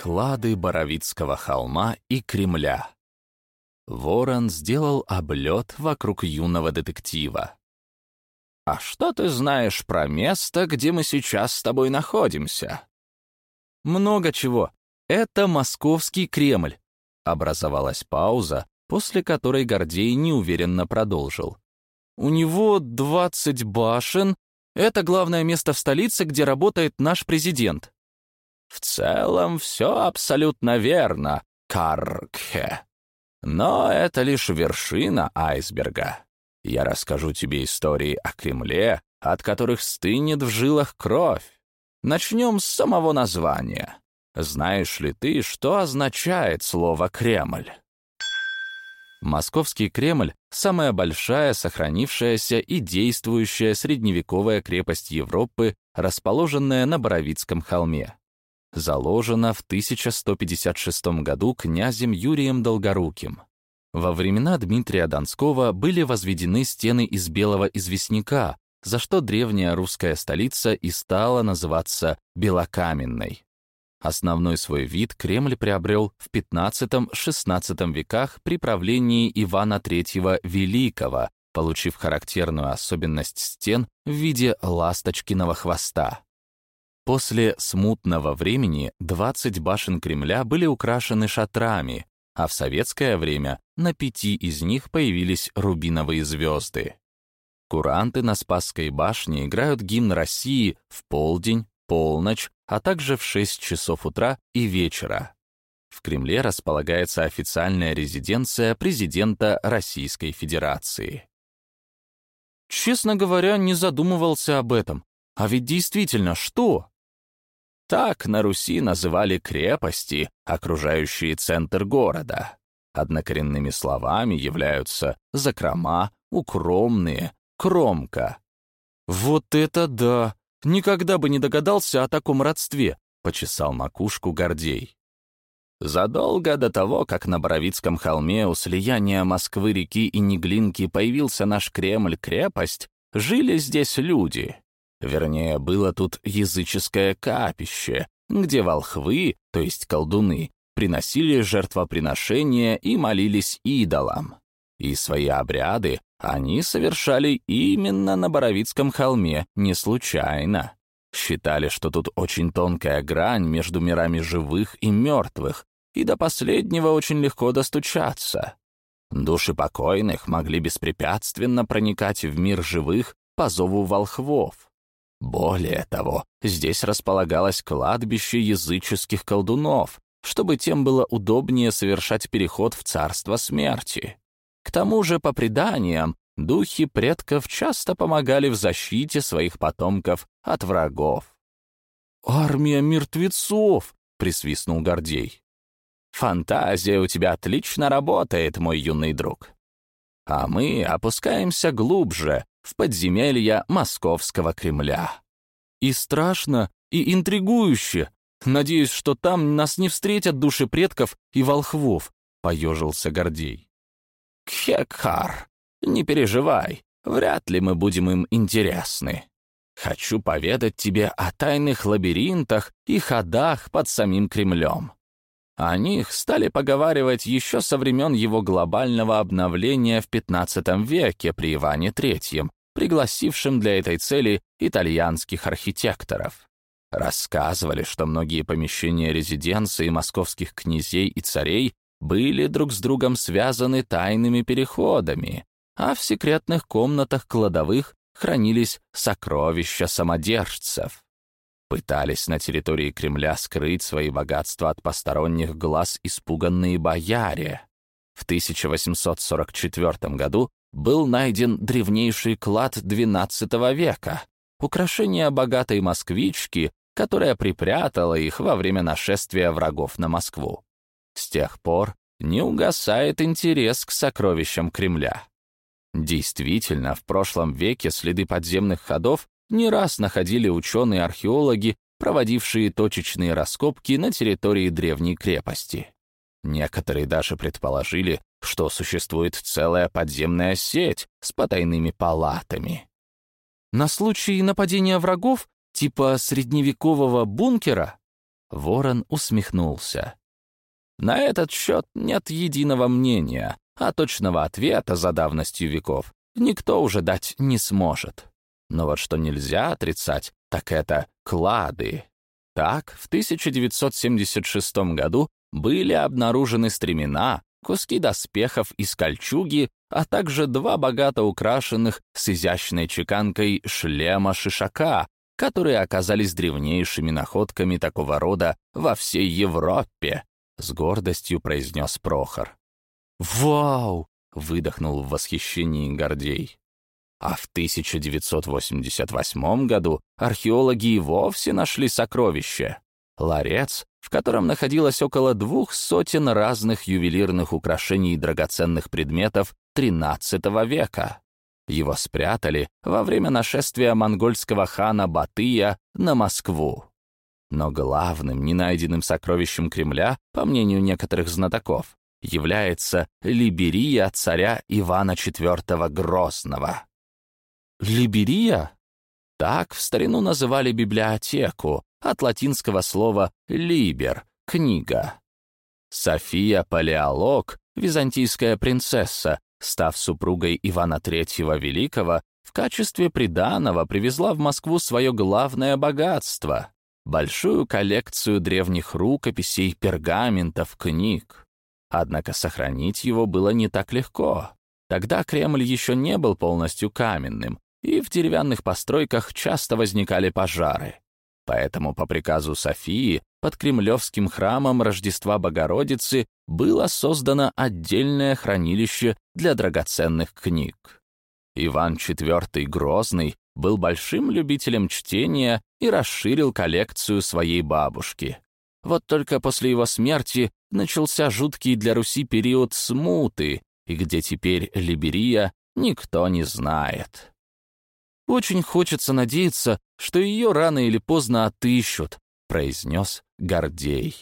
Клады Боровицкого холма и Кремля. Ворон сделал облет вокруг юного детектива. «А что ты знаешь про место, где мы сейчас с тобой находимся?» «Много чего. Это Московский Кремль». Образовалась пауза, после которой Гордей неуверенно продолжил. «У него двадцать башен. Это главное место в столице, где работает наш президент. В целом все абсолютно верно, Каркхе. Но это лишь вершина айсберга. Я расскажу тебе истории о Кремле, от которых стынет в жилах кровь. Начнем с самого названия. Знаешь ли ты, что означает слово «Кремль»? Московский Кремль — самая большая, сохранившаяся и действующая средневековая крепость Европы, расположенная на Боровицком холме заложена в 1156 году князем Юрием Долгоруким. Во времена Дмитрия Донского были возведены стены из белого известняка, за что древняя русская столица и стала называться Белокаменной. Основной свой вид Кремль приобрел в XV-XVI веках при правлении Ивана III Великого, получив характерную особенность стен в виде ласточкиного хвоста. После смутного времени 20 башен Кремля были украшены шатрами, а в советское время на пяти из них появились рубиновые звезды. Куранты на Спасской башне играют гимн России в полдень, полночь, а также в 6 часов утра и вечера. В Кремле располагается официальная резиденция президента Российской Федерации. Честно говоря, не задумывался об этом. А ведь действительно, что? Так на Руси называли крепости, окружающие центр города. Однокоренными словами являются закрома, укромные, кромка. «Вот это да! Никогда бы не догадался о таком родстве!» — почесал макушку Гордей. Задолго до того, как на Боровицком холме у слияния Москвы-реки и Неглинки появился наш Кремль-крепость, жили здесь люди. Вернее, было тут языческое капище, где волхвы, то есть колдуны, приносили жертвоприношения и молились идолам. И свои обряды они совершали именно на Боровицком холме, не случайно. Считали, что тут очень тонкая грань между мирами живых и мертвых, и до последнего очень легко достучаться. Души покойных могли беспрепятственно проникать в мир живых по зову волхвов. Более того, здесь располагалось кладбище языческих колдунов, чтобы тем было удобнее совершать переход в царство смерти. К тому же, по преданиям, духи предков часто помогали в защите своих потомков от врагов. «Армия мертвецов!» — присвистнул Гордей. «Фантазия у тебя отлично работает, мой юный друг. А мы опускаемся глубже, в подземелья Московского Кремля. И страшно, и интригующе. Надеюсь, что там нас не встретят души предков и волхвов, поежился Гордей. Кхекхар, не переживай, вряд ли мы будем им интересны. Хочу поведать тебе о тайных лабиринтах и ходах под самим Кремлем. О них стали поговаривать еще со времен его глобального обновления в XV веке при Иване III, пригласившим для этой цели итальянских архитекторов. Рассказывали, что многие помещения резиденции московских князей и царей были друг с другом связаны тайными переходами, а в секретных комнатах кладовых хранились сокровища самодержцев. Пытались на территории Кремля скрыть свои богатства от посторонних глаз испуганные бояре. В 1844 году был найден древнейший клад XII века, украшение богатой москвички, которая припрятала их во время нашествия врагов на Москву. С тех пор не угасает интерес к сокровищам Кремля. Действительно, в прошлом веке следы подземных ходов не раз находили ученые-археологи, проводившие точечные раскопки на территории древней крепости. Некоторые даже предположили, что существует целая подземная сеть с потайными палатами. На случай нападения врагов, типа средневекового бункера? Ворон усмехнулся. На этот счет нет единого мнения, а точного ответа за давностью веков никто уже дать не сможет. Но вот что нельзя отрицать, так это клады. Так, в 1976 году были обнаружены стремена, куски доспехов из кольчуги, а также два богато украшенных с изящной чеканкой шлема шишака, которые оказались древнейшими находками такого рода во всей Европе, с гордостью произнес Прохор. «Вау!» — выдохнул в восхищении Гордей. А в 1988 году археологи и вовсе нашли сокровище. Ларец, в котором находилось около двух сотен разных ювелирных украшений и драгоценных предметов XIII века. Его спрятали во время нашествия монгольского хана Батыя на Москву. Но главным ненайденным сокровищем Кремля, по мнению некоторых знатоков, является Либерия царя Ивана IV Грозного. Либерия? Так в старину называли библиотеку, от латинского слова «либер» — «книга». София Палеолог, византийская принцесса, став супругой Ивана III Великого, в качестве приданого привезла в Москву свое главное богатство — большую коллекцию древних рукописей, пергаментов, книг. Однако сохранить его было не так легко. Тогда Кремль еще не был полностью каменным, и в деревянных постройках часто возникали пожары. Поэтому по приказу Софии под Кремлевским храмом Рождества Богородицы было создано отдельное хранилище для драгоценных книг. Иван IV Грозный был большим любителем чтения и расширил коллекцию своей бабушки. Вот только после его смерти начался жуткий для Руси период смуты, и где теперь Либерия, никто не знает. Очень хочется надеяться, что ее рано или поздно отыщут», — произнес Гордей.